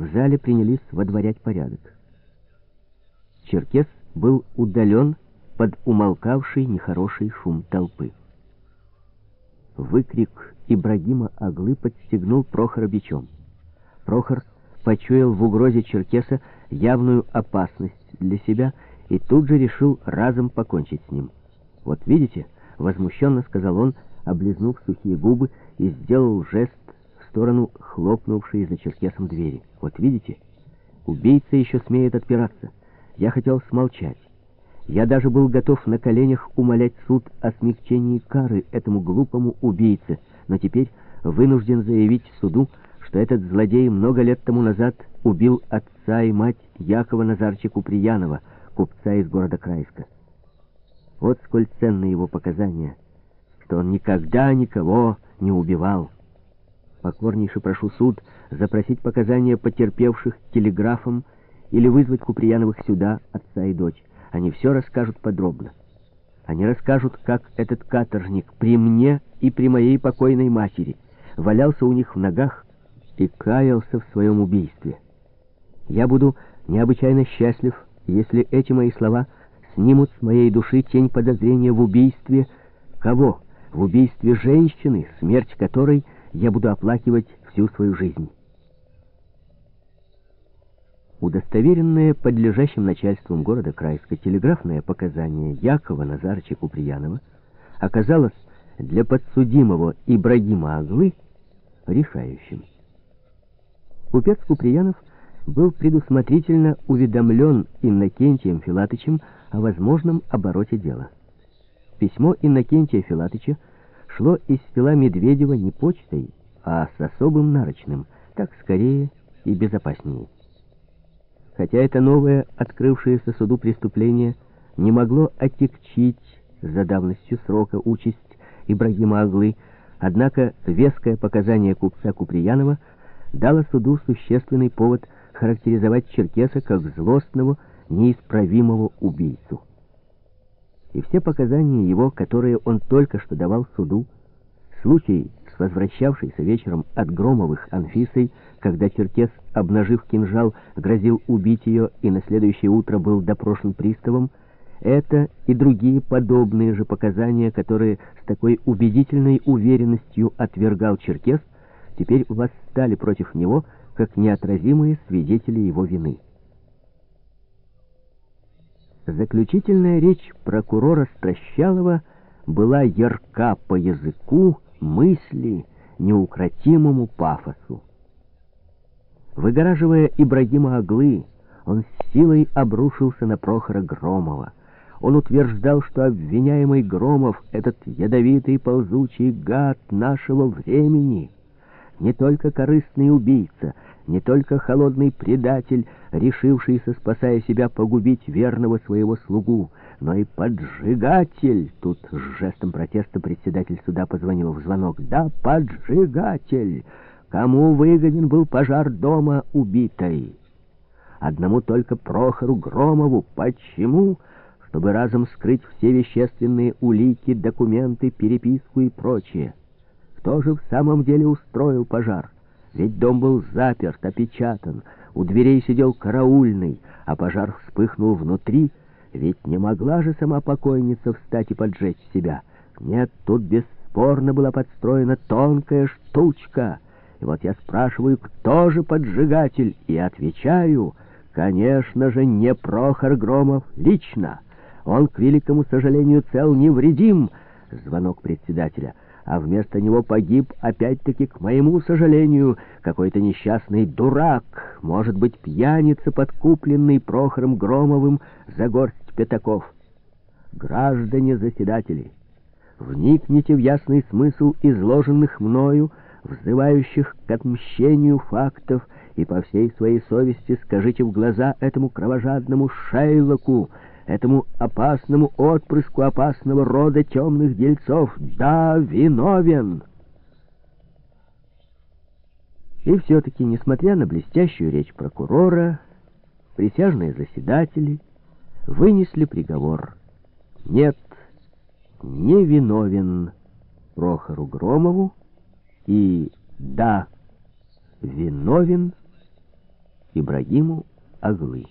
в зале принялись водворять порядок. Черкес был удален под умолкавший нехороший шум толпы. Выкрик Ибрагима Аглы подстегнул Прохора бичом. Прохор почуял в угрозе Черкеса явную опасность для себя и тут же решил разом покончить с ним. «Вот видите», — возмущенно сказал он, облизнув сухие губы и сделал жест сторону хлопнувшей за Черкесом двери. «Вот видите, убийца еще смеет отпираться. Я хотел смолчать. Я даже был готов на коленях умолять суд о смягчении кары этому глупому убийце, но теперь вынужден заявить суду, что этот злодей много лет тому назад убил отца и мать Якова Назарча Куприянова, купца из города Крайска. Вот сколь ценны его показания, что он никогда никого не убивал. Покорнейше прошу суд запросить показания потерпевших телеграфом или вызвать Куприяновых сюда, отца и дочь. Они все расскажут подробно. Они расскажут, как этот каторжник при мне и при моей покойной матери валялся у них в ногах и каялся в своем убийстве. Я буду необычайно счастлив, если эти мои слова снимут с моей души тень подозрения в убийстве кого? В убийстве женщины, смерть которой я буду оплакивать всю свою жизнь. Удостоверенное подлежащим начальством города Крайска телеграфное показание Якова Назарыча Куприянова оказалось для подсудимого Ибрагима Аглы решающим. Купец Куприянов был предусмотрительно уведомлен Иннокентием Филатычем о возможном обороте дела. Письмо Иннокентия Филатыча шло из села Медведева не почтой, а с особым нарочным, так скорее и безопаснее. Хотя это новое, открывшееся суду преступление, не могло отягчить за давностью срока участь Ибрагима Аглы, однако веское показание купца Куприянова дало суду существенный повод характеризовать Черкеса как злостного, неисправимого убийцу. И все показания его, которые он только что давал суду, случай с возвращавшейся вечером от Громовых Анфисой, когда Черкес, обнажив кинжал, грозил убить ее и на следующее утро был допрошен приставом, это и другие подобные же показания, которые с такой убедительной уверенностью отвергал Черкес, теперь восстали против него, как неотразимые свидетели его вины. Заключительная речь прокурора Стращалова была ярка по языку, мысли, неукротимому пафосу. Выгораживая Ибрагима Аглы, он с силой обрушился на Прохора Громова. Он утверждал, что обвиняемый Громов, этот ядовитый ползучий гад нашего времени, не только корыстный убийца, не только холодный предатель, решившийся, спасая себя, погубить верного своего слугу, но и поджигатель. Тут с жестом протеста председатель суда позвонил в звонок. Да, поджигатель! Кому выгоден был пожар дома убитой? Одному только Прохору Громову. Почему? Чтобы разом скрыть все вещественные улики, документы, переписку и прочее. Кто же в самом деле устроил пожар? Ведь дом был заперт, опечатан, у дверей сидел караульный, а пожар вспыхнул внутри, ведь не могла же сама покойница встать и поджечь себя. Нет, тут бесспорно была подстроена тонкая штучка. И вот я спрашиваю, кто же поджигатель? И отвечаю, конечно же, не Прохор Громов лично. Он, к великому сожалению, цел невредим. Звонок председателя — а вместо него погиб, опять-таки, к моему сожалению, какой-то несчастный дурак, может быть, пьяница, подкупленный Прохором Громовым за горсть пятаков. Граждане заседатели, вникните в ясный смысл изложенных мною, взывающих к отмщению фактов, и по всей своей совести скажите в глаза этому кровожадному Шейлоку, этому опасному отпрыску опасного рода темных дельцов. Да, виновен!» И все-таки, несмотря на блестящую речь прокурора, присяжные заседатели вынесли приговор. Нет, не виновен Прохору Громову и да, виновен Ибрагиму Аглы.